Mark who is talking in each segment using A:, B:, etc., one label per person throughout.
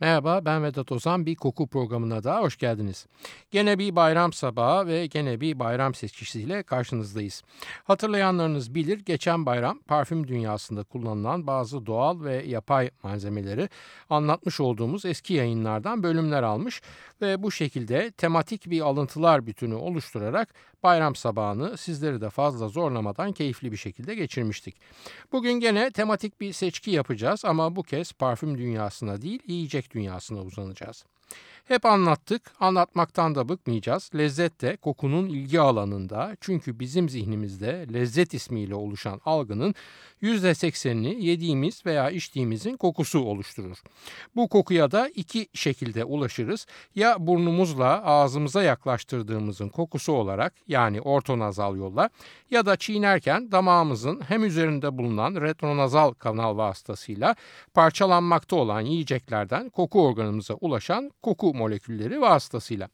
A: Merhaba ben Vedat Ozan bir koku programına daha hoş geldiniz. Gene bir bayram sabahı ve gene bir bayram seçkisiyle karşınızdayız. Hatırlayanlarınız bilir geçen bayram parfüm dünyasında kullanılan bazı doğal ve yapay malzemeleri anlatmış olduğumuz eski yayınlardan bölümler almış ve bu şekilde tematik bir alıntılar bütünü oluşturarak bayram sabahını sizleri de fazla zorlamadan keyifli bir şekilde geçirmiştik. Bugün gene tematik bir seçki yapacağız ama bu kez parfüm dünyasına değil yiyecek dünyasına uzanacağız. Hep anlattık, anlatmaktan da bıkmayacağız. Lezzet de kokunun ilgi alanında çünkü bizim zihnimizde lezzet ismiyle oluşan algının %80'ini yediğimiz veya içtiğimizin kokusu oluşturur. Bu kokuya da iki şekilde ulaşırız. Ya burnumuzla ağzımıza yaklaştırdığımızın kokusu olarak yani ortonazal yolla ya da çiğnerken damağımızın hem üzerinde bulunan retronazal kanal vasıtasıyla parçalanmakta olan yiyeceklerden koku organımıza ulaşan koku molekülleri vasıtasıyla.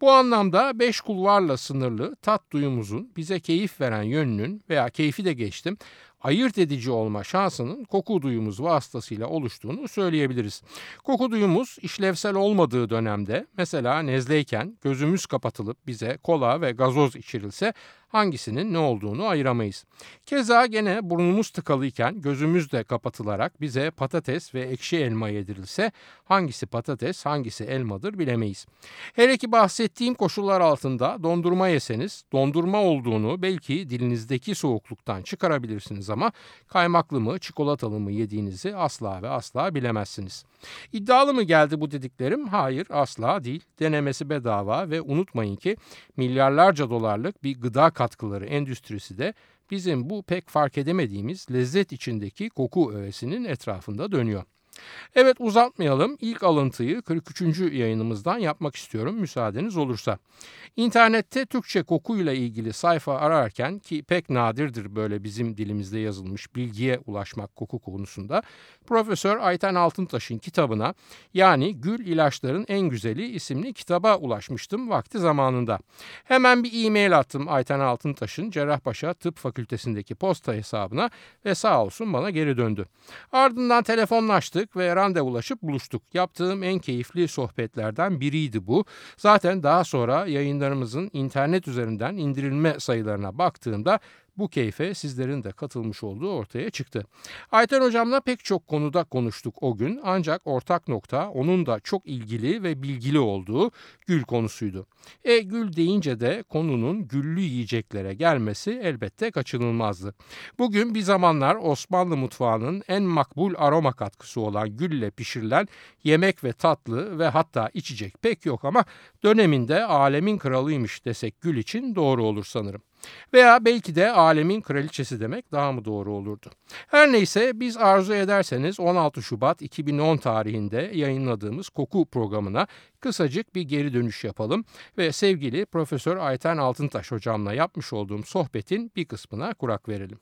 A: Bu anlamda beş kulvarla sınırlı tat duyumuzun bize keyif veren yönünün veya keyfi de geçtim ayırt edici olma şansının koku duyumuz vasıtasıyla oluştuğunu söyleyebiliriz. Koku duyumuz işlevsel olmadığı dönemde mesela nezleyken gözümüz kapatılıp bize kola ve gazoz içirilse hangisinin ne olduğunu ayıramayız. Keza gene burnumuz tıkalıyken gözümüz de kapatılarak bize patates ve ekşi elma yedirilse hangisi patates hangisi elmadır bilemeyiz. Hele ki bahsettiğim koşullar altında dondurma yeseniz dondurma olduğunu belki dilinizdeki soğukluktan çıkarabilirsiniz ama kaymaklı mı çikolatalı mı yediğinizi asla ve asla bilemezsiniz. İddialı mı geldi bu dediklerim? Hayır asla değil. Denemesi bedava ve unutmayın ki milyarlarca dolarlık bir gıda katkıları endüstrisi de bizim bu pek fark edemediğimiz lezzet içindeki koku öğesinin etrafında dönüyor. Evet uzatmayalım. İlk alıntıyı 43. yayınımızdan yapmak istiyorum müsaadeniz olursa. İnternette Türkçe kokuyla ilgili sayfa ararken ki pek nadirdir böyle bizim dilimizde yazılmış bilgiye ulaşmak koku konusunda Profesör Ayten Altıntaş'ın kitabına yani Gül İlaçların En Güzeli isimli kitaba ulaşmıştım vakti zamanında. Hemen bir e-mail attım Ayten Altıntaş'ın Cerrahpaşa Tıp Fakültesindeki posta hesabına ve sağ olsun bana geri döndü. Ardından telefonlaştık ve randevulaşıp buluştuk. Yaptığım en keyifli sohbetlerden biriydi bu. Zaten daha sonra yayınlarımızın internet üzerinden indirilme sayılarına baktığımda bu keyfe sizlerin de katılmış olduğu ortaya çıktı. Ayten hocamla pek çok konuda konuştuk o gün ancak ortak nokta onun da çok ilgili ve bilgili olduğu gül konusuydu. E gül deyince de konunun güllü yiyeceklere gelmesi elbette kaçınılmazdı. Bugün bir zamanlar Osmanlı mutfağının en makbul aroma katkısı olan gülle pişirilen yemek ve tatlı ve hatta içecek pek yok ama döneminde alemin kralıymış desek gül için doğru olur sanırım. Veya belki de alemin kraliçesi demek daha mı doğru olurdu? Her neyse biz arzu ederseniz 16 Şubat 2010 tarihinde yayınladığımız koku programına kısacık bir geri dönüş yapalım ve sevgili Profesör Ayten Altıntaş hocamla yapmış olduğum sohbetin bir kısmına kurak verelim.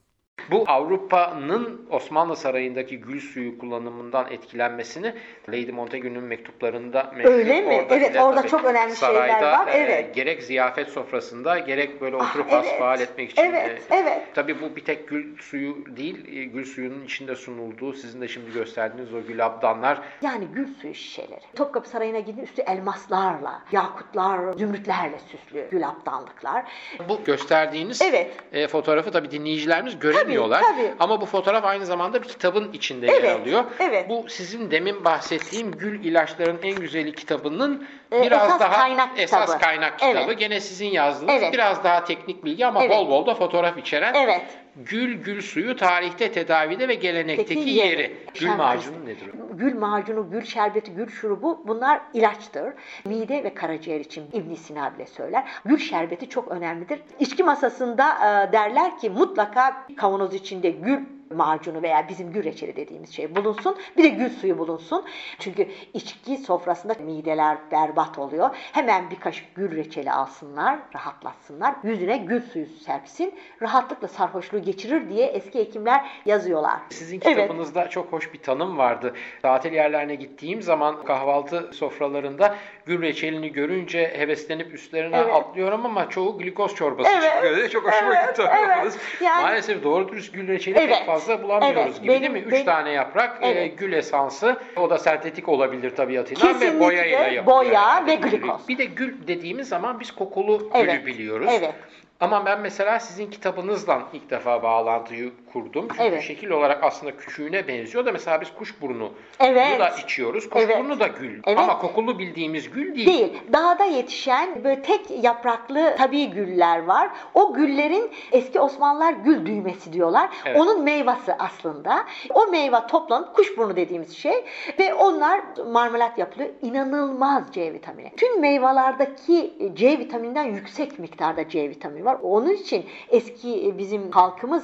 B: Bu Avrupa'nın Osmanlı Sarayı'ndaki gül suyu kullanımından etkilenmesini Lady Montagu'nun mektuplarında
C: meşhur. Öyle mi? Orada evet orada çok önemli
B: sarayda,
C: şeyler var.
B: E,
C: evet.
B: gerek ziyafet sofrasında gerek böyle ah, oturup ah, evet. hasbihal etmek için.
C: Evet, e, evet.
B: Tabii bu bir tek gül suyu değil, e, gül suyunun içinde sunulduğu, sizin de şimdi gösterdiğiniz o gül abdanlar.
C: Yani gül suyu şişeleri. Topkapı Sarayı'na gidin üstü elmaslarla, yakutlar, zümrütlerle süslü gül abdanlıklar.
B: Bu gösterdiğiniz
C: evet.
B: e, fotoğrafı tabii dinleyicilerimiz göremiyor göremiyorlar. Tabii, tabii. Ama bu fotoğraf aynı zamanda bir kitabın içinde evet, yer alıyor.
C: Evet.
B: Bu sizin demin bahsettiğim Gül İlaçların En Güzeli kitabının biraz esas daha
C: kaynak
B: esas
C: kitabı.
B: kaynak kitabı. Evet. Gene sizin yazdığınız
C: evet.
B: biraz daha teknik bilgi ama evet. bol bol da fotoğraf içeren.
C: Evet.
B: Gül, gül suyu tarihte, tedavide ve gelenekteki Peki, yeri. yeri. Gül macunu nedir?
C: Gül macunu, gül şerbeti, gül şurubu bunlar ilaçtır. Mide ve karaciğer için İbn Sina bile söyler. Gül şerbeti çok önemlidir. İçki masasında e, derler ki mutlaka kavanoz içinde gül macunu veya bizim gül reçeli dediğimiz şey bulunsun. Bir de gül suyu bulunsun. Çünkü içki sofrasında mideler berbat oluyor. Hemen bir kaşık gül reçeli alsınlar, rahatlatsınlar. Yüzüne gül suyu serpsin. Rahatlıkla sarhoşluğu geçirir diye eski hekimler yazıyorlar.
B: Sizin kitabınızda evet. çok hoş bir tanım vardı. Tatil yerlerine gittiğim zaman kahvaltı sofralarında gül reçelini görünce heveslenip üstlerine evet. atlıyorum ama çoğu glikoz çorbası evet. çıkıyor. Çok hoşuma
C: evet.
B: gitti. Evet. Yani, Maalesef doğru dürüst gül reçeli evet. pek fazla fazla bulamıyoruz
C: Evet,
B: gibi
C: benim-
B: değil mi? Üç
C: benim-
B: tane yaprak, e,
C: Evet.
B: gül esansı, o da sentetik olabilir tabiatıyla ve
C: Kesinlikle
B: boyayla yapılıyor.
C: boya
B: herhalde
C: ve
B: gülü.
C: glikoz.
B: Bir de gül dediğimiz zaman biz kokulu gülü
C: Evet,
B: biliyoruz.
C: evet.
B: Ama ben mesela sizin kitabınızdan ilk defa bağlantıyı kurdum. Çünkü
C: Evet.
B: şekil olarak aslında küçüğüne benziyor da mesela biz kuşburnu
C: Evet.
B: da içiyoruz.
C: Evet.
B: Kuşburnu da gül.
C: Evet.
B: Ama kokulu bildiğimiz gül değil.
C: Değil. Dağda yetişen böyle tek yapraklı tabii güller var. O güllerin eski Osmanlılar gül düğmesi diyorlar.
B: Evet.
C: Onun meyvesi aslında. O meyve toplanıp kuşburnu dediğimiz şey ve onlar marmelat yapılıyor. İnanılmaz C vitamini. Tüm meyvelerdeki C vitamininden yüksek miktarda C vitamini var. Onun için eski bizim halkımız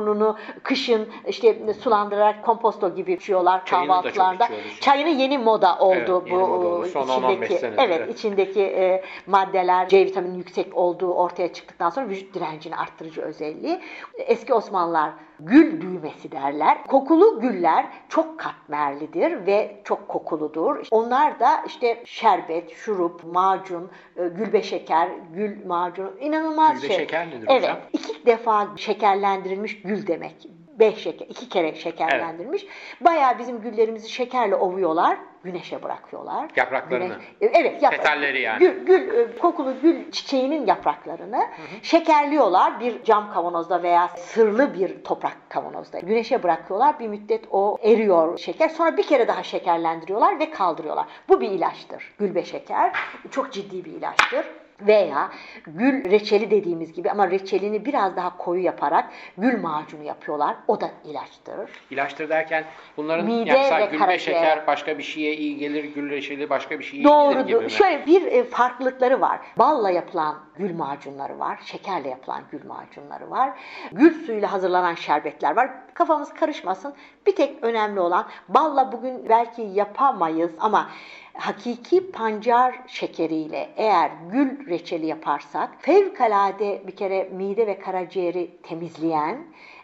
C: kuşburnunu kışın işte sulandırarak komposto gibi içiyorlar
B: Çayını da çok
C: kahvaltılarda.
B: içiyoruz.
C: Çayını yeni moda oldu
B: Evet,
C: bu
B: moda oldu. Son 10-15
C: içindeki
B: senedir,
C: evet
B: evet.
C: içindeki e, maddeler C vitamini yüksek olduğu ortaya çıktıktan sonra vücut direncini arttırıcı özelliği. Eski Osmanlılar gül düğmesi derler. Kokulu güller çok katmerlidir ve çok kokuludur. Onlar da işte şerbet, şurup, macun, e, gülbe şeker, gül macunu inanılmaz
B: Gülbe
C: şey.
B: şeker nedir
C: evet,
B: hocam?
C: iki defa şekerlendirilmiş gül demek. Beş şeker, iki kere şekerlendirilmiş. Bayağı bizim güllerimizi şekerle ovuyorlar, güneşe bırakıyorlar.
B: Yapraklarını.
C: Güneş- evet, yaprak.
B: Petalleri yani.
C: Gül, gül, e, kokulu gül çiçeğinin yapraklarını şekerliyorlar bir cam kavanozda veya sırlı bir toprak kavanozda. Güneşe bırakıyorlar. Bir müddet o eriyor şeker. Sonra bir kere daha şekerlendiriyorlar ve kaldırıyorlar. Bu bir ilaçtır. Gülbe şeker. Çok ciddi bir ilaçtır. Veya gül reçeli dediğimiz gibi ama reçelini biraz daha koyu yaparak gül macunu yapıyorlar. O da ilaçtır.
B: İlaçtır derken bunların
C: Mide
B: yani
C: ve
B: gülbe
C: karaciğer.
B: şeker başka bir şeye iyi gelir, gül reçeli başka bir şeye iyi gelir gibi
C: Doğrudur.
B: mi?
C: Şöyle bir e, farklılıkları var. Balla yapılan gül macunları var. Şekerle yapılan gül macunları var. Gül suyuyla hazırlanan şerbetler var. Kafamız karışmasın. Bir tek önemli olan balla bugün belki yapamayız ama hakiki pancar şekeriyle eğer gül reçeli yaparsak fevkalade bir kere mide ve karaciğeri temizleyen,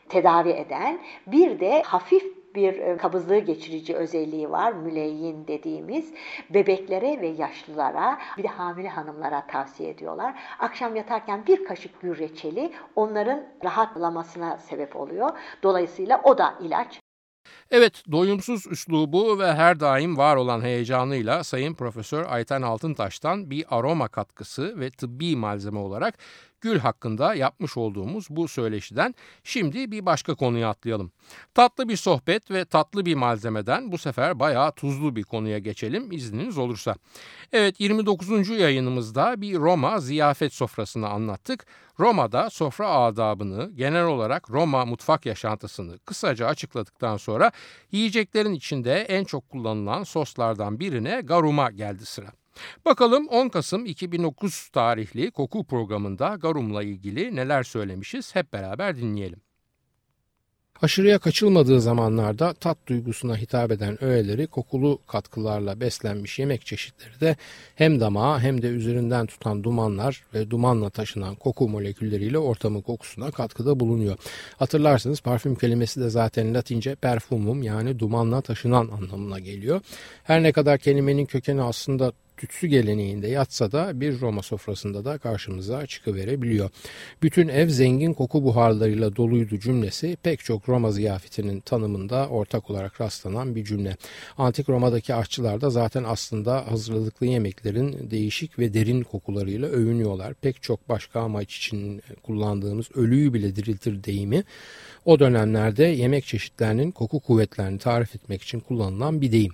C: tedavi eden bir de hafif bir e, kabızlığı geçirici özelliği var. Müleyyin dediğimiz bebeklere ve yaşlılara bir de hamile hanımlara tavsiye ediyorlar. Akşam yatarken bir kaşık gül reçeli onların rahatlamasına sebep oluyor. Dolayısıyla o da ilaç.
A: Evet, doyumsuz üslubu ve her daim var olan heyecanıyla Sayın Profesör Ayten Altıntaş'tan bir aroma katkısı ve tıbbi malzeme olarak gül hakkında yapmış olduğumuz bu söyleşiden şimdi bir başka konuya atlayalım. Tatlı bir sohbet ve tatlı bir malzemeden bu sefer bayağı tuzlu bir konuya geçelim izniniz olursa. Evet 29. yayınımızda bir Roma ziyafet sofrasını anlattık. Roma'da sofra adabını, genel olarak Roma mutfak yaşantısını kısaca açıkladıktan sonra yiyeceklerin içinde en çok kullanılan soslardan birine garuma geldi sıra. Bakalım 10 Kasım 2009 tarihli koku programında garumla ilgili neler söylemişiz hep beraber dinleyelim. Aşırıya kaçılmadığı zamanlarda tat duygusuna hitap eden öğeleri kokulu katkılarla beslenmiş yemek çeşitleri de hem damağa hem de üzerinden tutan dumanlar ve dumanla taşınan koku molekülleriyle ortamın kokusuna katkıda bulunuyor. Hatırlarsınız parfüm kelimesi de zaten latince perfumum yani dumanla taşınan anlamına geliyor. Her ne kadar kelimenin kökeni aslında tütsü geleneğinde yatsa da bir Roma sofrasında da karşımıza çıkıverebiliyor. Bütün ev zengin koku buharlarıyla doluydu cümlesi pek çok Roma ziyafetinin tanımında ortak olarak rastlanan bir cümle. Antik Roma'daki aşçılar da zaten aslında hazırladıkları yemeklerin değişik ve derin kokularıyla övünüyorlar. Pek çok başka amaç için kullandığımız ölüyü bile diriltir deyimi o dönemlerde yemek çeşitlerinin koku kuvvetlerini tarif etmek için kullanılan bir deyim.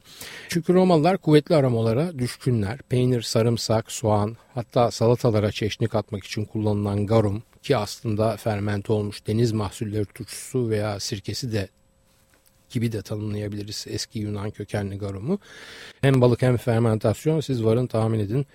A: Çünkü Romalılar kuvvetli aromalara düşkünler. Peynir, sarımsak, soğan hatta salatalara çeşni atmak için kullanılan garum ki aslında fermente olmuş deniz mahsulleri turşusu veya sirkesi de gibi de tanımlayabiliriz eski Yunan kökenli garumu. Hem balık hem fermentasyon siz varın tahmin edin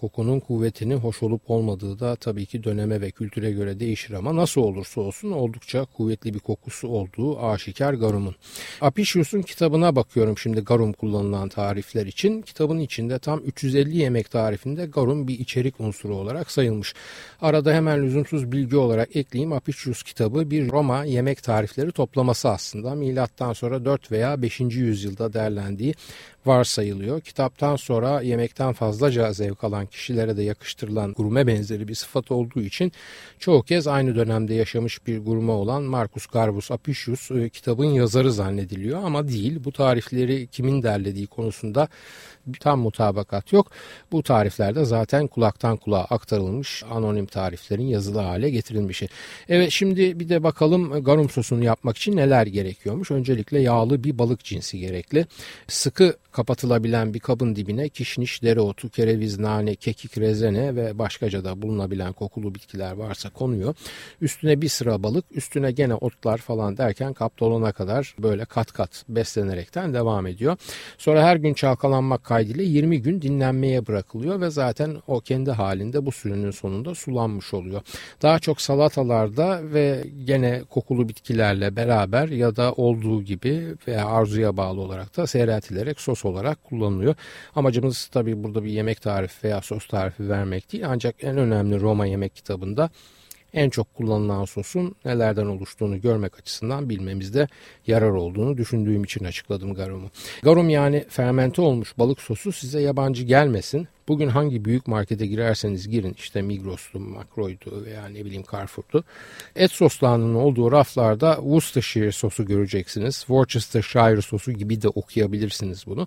A: kokunun kuvvetinin hoş olup olmadığı da tabii ki döneme ve kültüre göre değişir ama nasıl olursa olsun oldukça kuvvetli bir kokusu olduğu aşikar garumun. Apicius'un kitabına bakıyorum şimdi garum kullanılan tarifler için. Kitabın içinde tam 350 yemek tarifinde garum bir içerik unsuru olarak sayılmış. Arada hemen lüzumsuz bilgi olarak ekleyeyim. Apicius kitabı bir Roma yemek tarifleri toplaması aslında. Milattan sonra 4 veya 5. yüzyılda derlendiği varsayılıyor. Kitaptan sonra yemekten fazlaca zevk alan kişilere de yakıştırılan gurme benzeri bir sıfat olduğu için çoğu kez aynı dönemde yaşamış bir gurme olan Marcus Garbus Apicius e, kitabın yazarı zannediliyor ama değil. Bu tarifleri kimin derlediği konusunda tam mutabakat yok. Bu tariflerde zaten kulaktan kulağa aktarılmış anonim tariflerin yazılı hale getirilmişi. Evet şimdi bir de bakalım garum sosunu yapmak için neler gerekiyormuş. Öncelikle yağlı bir balık cinsi gerekli. Sıkı kapatılabilen bir kabın dibine kişniş, dereotu, kereviz, nane, kekik, rezene ve başkaca da bulunabilen kokulu bitkiler varsa konuyor. Üstüne bir sıra balık, üstüne gene otlar falan derken kap dolana kadar böyle kat kat beslenerekten devam ediyor. Sonra her gün çalkalanmak kaydıyla 20 gün dinlenmeye bırakılıyor ve zaten o kendi halinde bu sürünün sonunda sulanmış oluyor. Daha çok salatalarda ve gene kokulu bitkilerle beraber ya da olduğu gibi veya arzuya bağlı olarak da seyreltilerek sos olarak kullanılıyor. Amacımız tabii burada bir yemek tarifi veya sos tarifi vermek değil ancak en önemli Roma yemek kitabında en çok kullanılan sosun nelerden oluştuğunu görmek açısından bilmemizde yarar olduğunu düşündüğüm için açıkladım garumu. Garum yani fermente olmuş balık sosu size yabancı gelmesin. Bugün hangi büyük markete girerseniz girin işte Migros'tu, Makro'ydu veya ne bileyim Carrefour'du. Et soslarının olduğu raflarda Worcestershire sosu göreceksiniz. Worcestershire sosu gibi de okuyabilirsiniz bunu.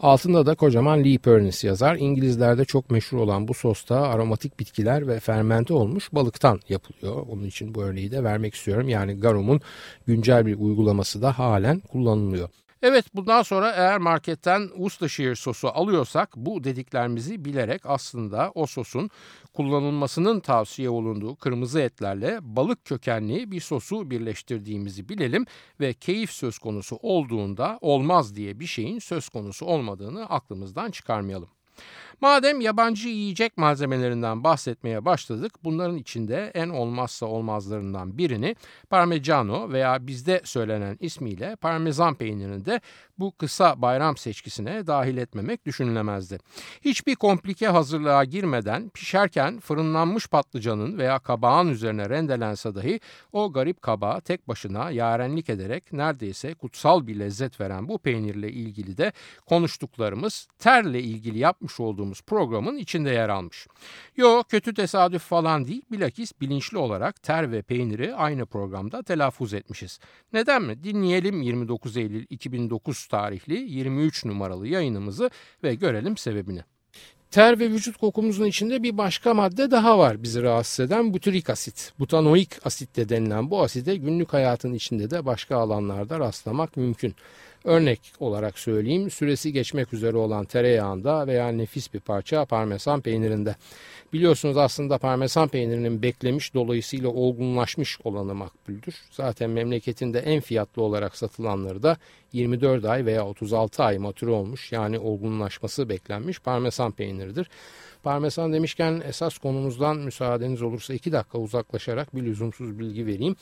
A: Altında da kocaman Lee Pernis yazar. İngilizlerde çok meşhur olan bu sosta aromatik bitkiler ve fermente olmuş balıktan yapılıyor. Onun için bu örneği de vermek istiyorum. Yani Garum'un güncel bir uygulaması da halen kullanılıyor.
B: Evet bundan sonra eğer marketten Worcestershire sosu alıyorsak bu dediklerimizi bilerek aslında o sosun kullanılmasının tavsiye olunduğu kırmızı etlerle balık kökenli bir sosu birleştirdiğimizi bilelim ve keyif söz konusu olduğunda olmaz diye bir şeyin söz konusu olmadığını aklımızdan çıkarmayalım. Madem yabancı yiyecek malzemelerinden bahsetmeye başladık, bunların içinde en olmazsa olmazlarından birini Parmigiano veya bizde söylenen ismiyle parmesan peynirini de bu kısa bayram seçkisine dahil etmemek düşünülemezdi. Hiçbir komplike hazırlığa girmeden pişerken fırınlanmış patlıcanın veya kabağın üzerine rendelense dahi o garip kabağı tek başına yarenlik ederek neredeyse kutsal bir lezzet veren bu peynirle ilgili de konuştuklarımız terle ilgili yapmış olduğumuz programın içinde yer almış. Yo kötü tesadüf falan değil bilakis bilinçli olarak ter ve peyniri aynı programda telaffuz etmişiz. Neden mi? Dinleyelim 29 Eylül 2009 tarihli 23 numaralı yayınımızı ve görelim sebebini.
A: Ter ve vücut kokumuzun içinde bir başka madde daha var bizi rahatsız eden butyrik asit. Butanoik asit de denilen bu aside günlük hayatın içinde de başka alanlarda rastlamak mümkün. Örnek olarak söyleyeyim süresi geçmek üzere olan tereyağında veya nefis bir parça parmesan peynirinde. Biliyorsunuz aslında parmesan peynirinin beklemiş dolayısıyla olgunlaşmış olanı makbuldür. Zaten memleketinde en fiyatlı olarak satılanları da 24 ay veya 36 ay matüre olmuş yani olgunlaşması beklenmiş parmesan peyniridir. Parmesan demişken esas konumuzdan müsaadeniz olursa 2 dakika uzaklaşarak bir lüzumsuz bilgi vereyim.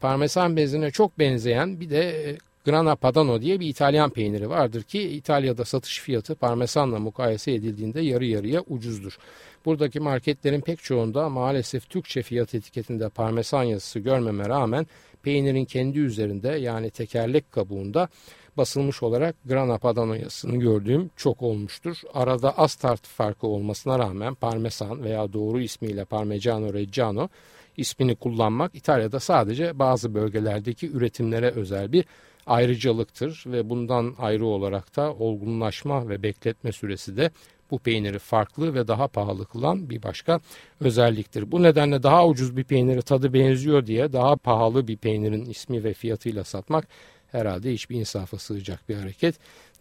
A: Parmesan bezine çok benzeyen bir de e, Grana Padano diye bir İtalyan peyniri vardır ki İtalya'da satış fiyatı parmesanla mukayese edildiğinde yarı yarıya ucuzdur. Buradaki marketlerin pek çoğunda maalesef Türkçe fiyat etiketinde parmesan yazısı görmeme rağmen peynirin kendi üzerinde yani tekerlek kabuğunda basılmış olarak Grana Padano yazısını gördüğüm çok olmuştur. Arada az tart farkı olmasına rağmen parmesan veya doğru ismiyle Parmigiano Reggiano ismini kullanmak İtalya'da sadece bazı bölgelerdeki üretimlere özel bir ayrıcalıktır ve bundan ayrı olarak da olgunlaşma ve bekletme süresi de bu peyniri farklı ve daha pahalı kılan bir başka özelliktir. Bu nedenle daha ucuz bir peyniri tadı benziyor diye daha pahalı bir peynirin ismi ve fiyatıyla satmak herhalde hiçbir insafa sığacak bir hareket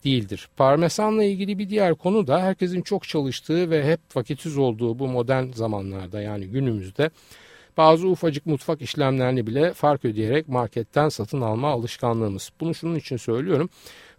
A: değildir. Parmesanla ilgili bir diğer konu da herkesin çok çalıştığı ve hep vakitsiz olduğu bu modern zamanlarda yani günümüzde bazı ufacık mutfak işlemlerini bile fark ödeyerek marketten satın alma alışkanlığımız. Bunu şunun için söylüyorum.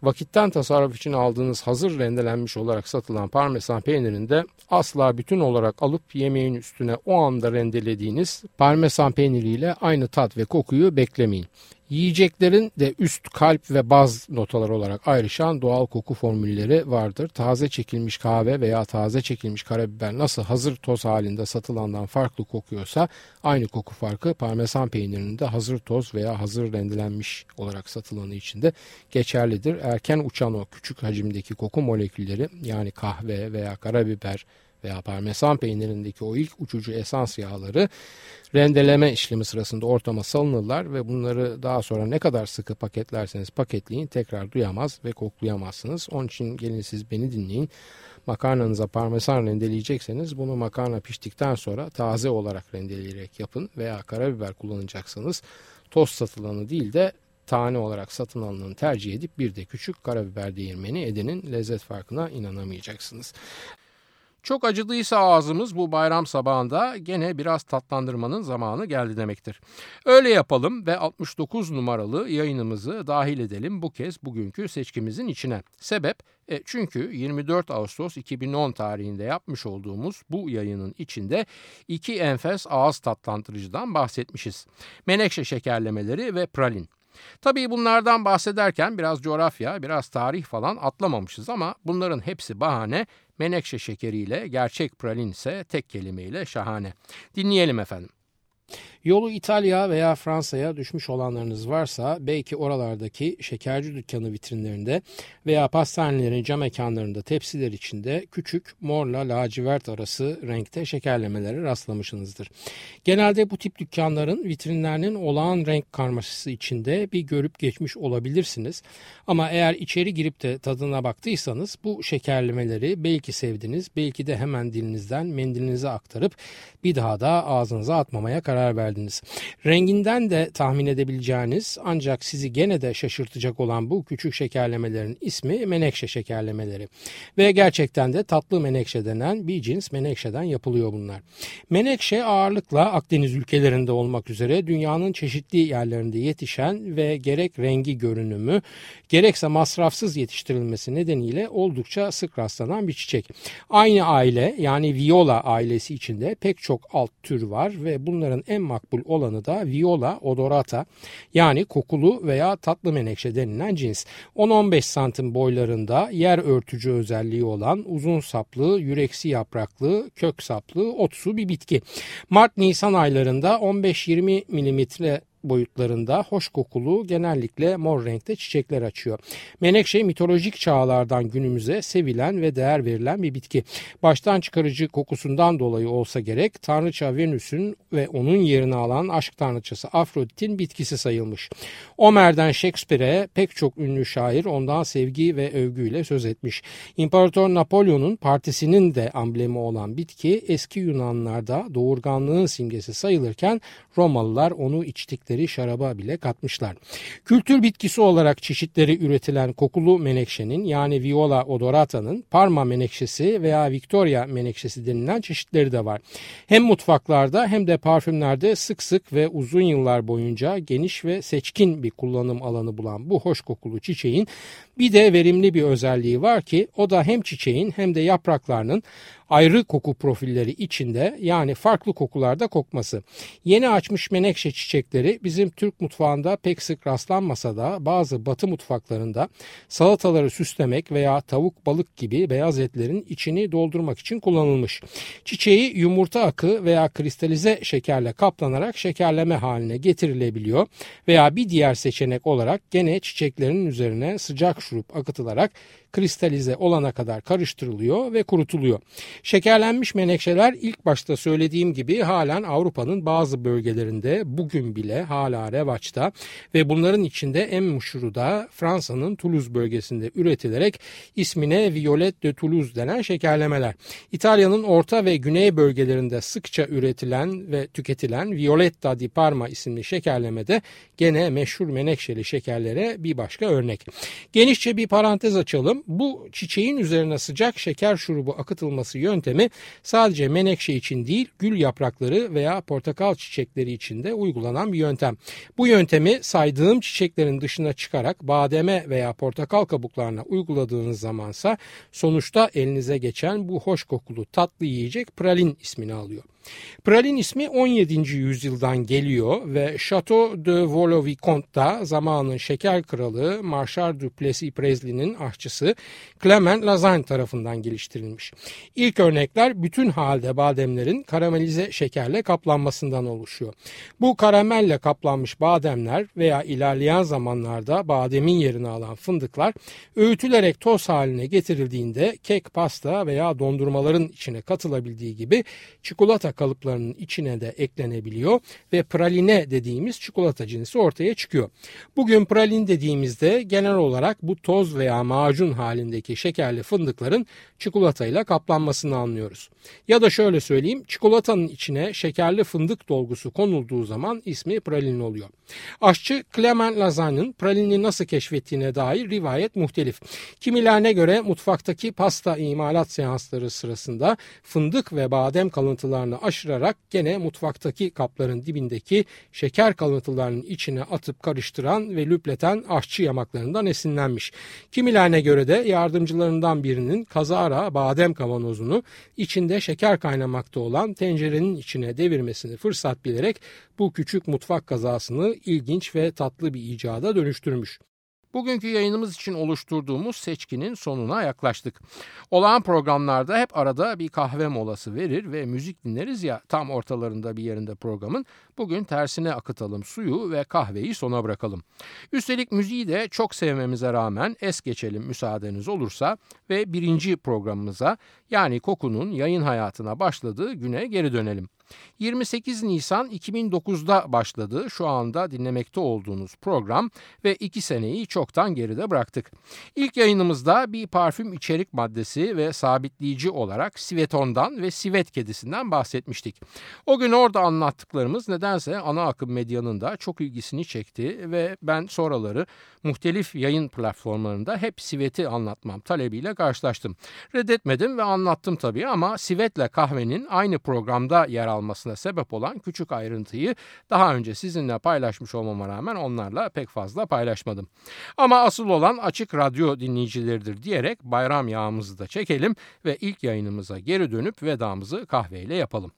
A: Vakitten tasarruf için aldığınız hazır rendelenmiş olarak satılan parmesan peynirinde asla bütün olarak alıp yemeğin üstüne o anda rendelediğiniz parmesan peyniriyle aynı tat ve kokuyu beklemeyin. Yiyeceklerin de üst kalp ve baz notalar olarak ayrışan doğal koku formülleri vardır. Taze çekilmiş kahve veya taze çekilmiş karabiber nasıl hazır toz halinde satılandan farklı kokuyorsa aynı koku farkı parmesan peynirinin de hazır toz veya hazır rendelenmiş olarak satılanı için de geçerlidir. Erken uçan o küçük hacimdeki koku molekülleri yani kahve veya karabiber veya parmesan peynirindeki o ilk uçucu esans yağları rendeleme işlemi sırasında ortama salınırlar ve bunları daha sonra ne kadar sıkı paketlerseniz paketleyin tekrar duyamaz ve koklayamazsınız. Onun için gelin siz beni dinleyin. Makarnanıza parmesan rendeleyecekseniz bunu makarna piştikten sonra taze olarak rendeleyerek yapın veya karabiber kullanacaksanız toz satılanı değil de tane olarak satın alınanı tercih edip bir de küçük karabiber değirmeni edinin lezzet farkına inanamayacaksınız. Çok acıdıysa ağzımız bu bayram sabahında gene biraz tatlandırmanın zamanı geldi demektir. Öyle yapalım ve 69 numaralı yayınımızı dahil edelim bu kez bugünkü seçkimizin içine. Sebep e, çünkü 24 Ağustos 2010 tarihinde yapmış olduğumuz bu yayının içinde iki enfes ağız tatlandırıcıdan bahsetmişiz. Menekşe şekerlemeleri ve pralin. Tabii bunlardan bahsederken biraz coğrafya, biraz tarih falan atlamamışız ama bunların hepsi bahane. Menekşe şekeriyle gerçek pralin ise tek kelimeyle şahane. Dinleyelim efendim. Yolu İtalya veya Fransa'ya düşmüş olanlarınız varsa belki oralardaki şekerci dükkanı vitrinlerinde veya pastanelerin cam mekanlarında tepsiler içinde küçük morla lacivert arası renkte şekerlemelere rastlamışsınızdır. Genelde bu tip dükkanların vitrinlerinin olağan renk karmaşası içinde bir görüp geçmiş olabilirsiniz. Ama eğer içeri girip de tadına baktıysanız bu şekerlemeleri belki sevdiniz belki de hemen dilinizden mendilinize aktarıp bir daha da ağzınıza atmamaya karar verdiniz verdiniz. Renginden de tahmin edebileceğiniz ancak sizi gene de şaşırtacak olan bu küçük şekerlemelerin ismi menekşe şekerlemeleri. Ve gerçekten de tatlı menekşe denen bir cins menekşeden yapılıyor bunlar. Menekşe ağırlıkla Akdeniz ülkelerinde olmak üzere dünyanın çeşitli yerlerinde yetişen ve gerek rengi görünümü gerekse masrafsız yetiştirilmesi nedeniyle oldukça sık rastlanan bir çiçek. Aynı aile yani viola ailesi içinde pek çok alt tür var ve bunların en makbul makbul olanı da Viola odorata yani kokulu veya tatlı menekşe denilen cins. 10-15 santim boylarında yer örtücü özelliği olan uzun saplı, yüreksi yapraklı, kök saplı, otsu bir bitki. Mart-Nisan aylarında 15-20 milimetre boyutlarında hoş kokulu genellikle mor renkte çiçekler açıyor. Menekşe mitolojik çağlardan günümüze sevilen ve değer verilen bir bitki. Baştan çıkarıcı kokusundan dolayı olsa gerek Tanrıça Venüs'ün ve onun yerini alan aşk tanrıçası Afrodit'in bitkisi sayılmış. Homer'den Shakespeare'e pek çok ünlü şair ondan sevgi ve övgüyle söz etmiş. İmparator Napolyon'un partisinin de amblemi olan bitki eski Yunanlarda doğurganlığın simgesi sayılırken Romalılar onu içtikleri içtikleri şaraba bile katmışlar. Kültür bitkisi olarak çeşitleri üretilen kokulu menekşenin yani Viola odorata'nın Parma menekşesi veya Victoria menekşesi denilen çeşitleri de var. Hem mutfaklarda hem de parfümlerde sık sık ve uzun yıllar boyunca geniş ve seçkin bir kullanım alanı bulan bu hoş kokulu çiçeğin bir de verimli bir özelliği var ki o da hem çiçeğin hem de yapraklarının ayrı koku profilleri içinde yani farklı kokularda kokması. Yeni açmış menekşe çiçekleri bizim Türk mutfağında pek sık rastlanmasa da bazı batı mutfaklarında salataları süslemek veya tavuk balık gibi beyaz etlerin içini doldurmak için kullanılmış. Çiçeği yumurta akı veya kristalize şekerle kaplanarak şekerleme haline getirilebiliyor veya bir diğer seçenek olarak gene çiçeklerin üzerine sıcak şurup akıtılarak kristalize olana kadar karıştırılıyor ve kurutuluyor. Şekerlenmiş menekşeler ilk başta söylediğim gibi halen Avrupa'nın bazı bölgelerinde bugün bile hala revaçta ve bunların içinde en meşhuru da Fransa'nın Toulouse bölgesinde üretilerek ismine Violet de Toulouse denen şekerlemeler. İtalya'nın orta ve güney bölgelerinde sıkça üretilen ve tüketilen Violetta di Parma isimli şekerlemede gene meşhur menekşeli şekerlere bir başka örnek. Genişçe bir parantez açalım bu çiçeğin üzerine sıcak şeker şurubu akıtılması yöntemi sadece menekşe için değil gül yaprakları veya portakal çiçekleri için de uygulanan bir yöntem. Bu yöntemi saydığım çiçeklerin dışına çıkarak bademe veya portakal kabuklarına uyguladığınız zamansa sonuçta elinize geçen bu hoş kokulu tatlı yiyecek pralin ismini alıyor. Pralin ismi 17. yüzyıldan geliyor ve Chateau de Vaux-le-Vicomte'da zamanın şeker kralı Marshal Duplessis Presley'nin aşçısı Clement Lasagne tarafından geliştirilmiş. İlk örnekler bütün halde bademlerin karamelize şekerle kaplanmasından oluşuyor. Bu karamelle kaplanmış bademler veya ilerleyen zamanlarda bademin yerini alan fındıklar öğütülerek toz haline getirildiğinde kek, pasta veya dondurmaların içine katılabildiği gibi çikolata kalıplarının içine de eklenebiliyor ve praline dediğimiz çikolata cinsi ortaya çıkıyor. Bugün pralin dediğimizde genel olarak bu toz veya macun halindeki şekerli fındıkların çikolatayla kaplanmasını anlıyoruz. Ya da şöyle söyleyeyim çikolatanın içine şekerli fındık dolgusu konulduğu zaman ismi pralin oluyor. Aşçı Clement Lazagne'ın pralini nasıl keşfettiğine dair rivayet muhtelif. Kimilerine göre mutfaktaki pasta imalat seansları sırasında fındık ve badem kalıntılarını aşırarak gene mutfaktaki kapların dibindeki şeker kalıntılarının içine atıp karıştıran ve lüpleten aşçı yamaklarından esinlenmiş. Kimilerine göre de yardımcılarından birinin kazara badem kavanozunu içinde şeker kaynamakta olan tencerenin içine devirmesini fırsat bilerek bu küçük mutfak kazasını ilginç ve tatlı bir icada dönüştürmüş.
D: Bugünkü yayınımız için oluşturduğumuz seçkinin sonuna yaklaştık. Olağan programlarda hep arada bir kahve molası verir ve müzik dinleriz ya tam ortalarında bir yerinde programın. Bugün tersine akıtalım suyu ve kahveyi sona bırakalım. Üstelik müziği de çok sevmemize rağmen es geçelim müsaadeniz olursa ve birinci programımıza yani kokunun yayın hayatına başladığı güne geri dönelim. 28 Nisan 2009'da başladı şu anda dinlemekte olduğunuz program ve 2 seneyi çoktan geride bıraktık. İlk yayınımızda bir parfüm içerik maddesi ve sabitleyici olarak Siveton'dan ve Sivet kedisinden bahsetmiştik. O gün orada anlattıklarımız nedense ana akım medyanın da çok ilgisini çekti ve ben sonraları muhtelif yayın platformlarında hep Sivet'i anlatmam talebiyle karşılaştım. Reddetmedim ve anlattım tabii ama Sivet'le kahvenin aynı programda yer almasına sebep olan küçük ayrıntıyı daha önce sizinle paylaşmış olmama rağmen onlarla pek fazla paylaşmadım. Ama asıl olan açık radyo dinleyicileridir diyerek bayram yağımızı da çekelim ve ilk yayınımıza geri dönüp vedamızı kahveyle yapalım.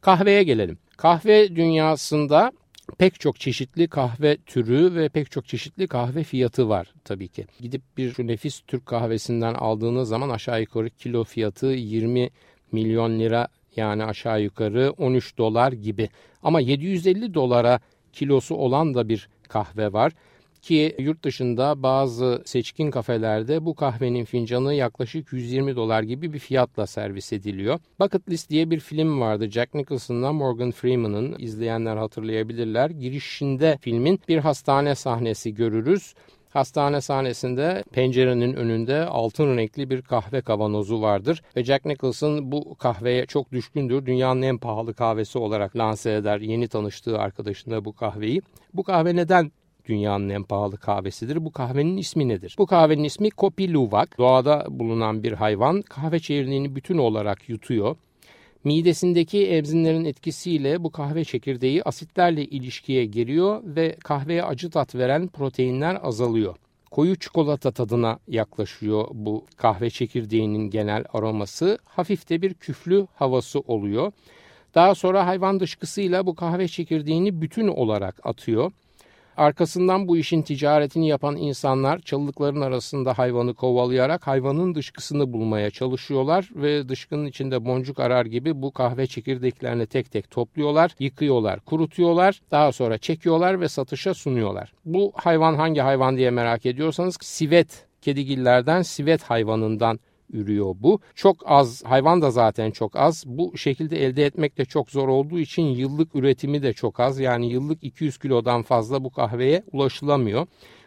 A: Kahveye gelelim. Kahve dünyasında pek çok çeşitli kahve türü ve pek çok çeşitli kahve fiyatı var tabii ki. Gidip bir şu nefis Türk kahvesinden aldığınız zaman aşağı yukarı kilo fiyatı 20 milyon lira yani aşağı yukarı 13 dolar gibi. Ama 750 dolara kilosu olan da bir kahve var. Ki yurt dışında bazı seçkin kafelerde bu kahvenin fincanı yaklaşık 120 dolar gibi bir fiyatla servis ediliyor. Bucket List diye bir film vardı. Jack Nicholson'la Morgan Freeman'ın izleyenler hatırlayabilirler. Girişinde filmin bir hastane sahnesi görürüz. Hastane sahnesinde pencerenin önünde altın renkli bir kahve kavanozu vardır ve Jack Nicholson bu kahveye çok düşkündür. Dünyanın en pahalı kahvesi olarak lanse eder yeni tanıştığı arkadaşına bu kahveyi. Bu kahve neden dünyanın en pahalı kahvesidir. Bu kahvenin ismi nedir? Bu kahvenin ismi Kopi Luwak. Doğada bulunan bir hayvan kahve çekirdeğini bütün olarak yutuyor. Midesindeki emzinlerin etkisiyle bu kahve çekirdeği asitlerle ilişkiye giriyor ve kahveye acı tat veren proteinler azalıyor. Koyu çikolata tadına yaklaşıyor bu kahve çekirdeğinin genel aroması. Hafif de bir küflü havası oluyor. Daha sonra hayvan dışkısıyla bu kahve çekirdeğini bütün olarak atıyor. Arkasından bu işin ticaretini yapan insanlar çalılıkların arasında hayvanı kovalayarak hayvanın dışkısını bulmaya çalışıyorlar ve dışkının içinde boncuk arar gibi bu kahve çekirdeklerini tek tek topluyorlar, yıkıyorlar, kurutuyorlar, daha sonra çekiyorlar ve satışa sunuyorlar. Bu hayvan hangi hayvan diye merak ediyorsanız sivet kedigillerden sivet hayvanından ürüyor bu. Çok az hayvan da zaten çok az. Bu şekilde elde etmek de çok zor olduğu için yıllık üretimi de çok az. Yani yıllık 200 kilodan fazla bu kahveye ulaşılamıyor.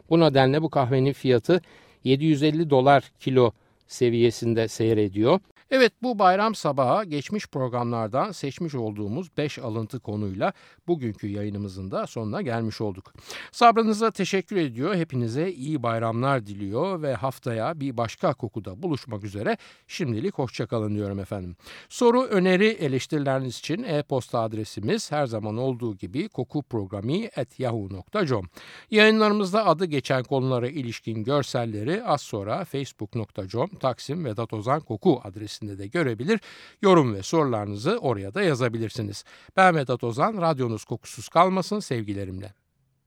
A: Bu nedenle bu kahvenin fiyatı 750 dolar kilo seviyesinde seyrediyor.
D: Evet bu bayram sabahı geçmiş programlardan seçmiş olduğumuz 5 alıntı konuyla bugünkü yayınımızın da sonuna gelmiş olduk. Sabrınıza teşekkür ediyor. Hepinize iyi bayramlar diliyor ve haftaya bir başka kokuda buluşmak üzere şimdilik hoşçakalın diyorum efendim. Soru, öneri, eleştirileriniz için e-posta adresimiz her zaman olduğu gibi kokuprogrami.yahoo.com Yayınlarımızda adı geçen konulara ilişkin görselleri az sonra facebook.com
A: Taksim Vedat Ozan adresinde de görebilir. Yorum ve sorularınızı oraya da yazabilirsiniz. Ben Vedat Ozan, radyonuz kokusuz kalmasın sevgilerimle.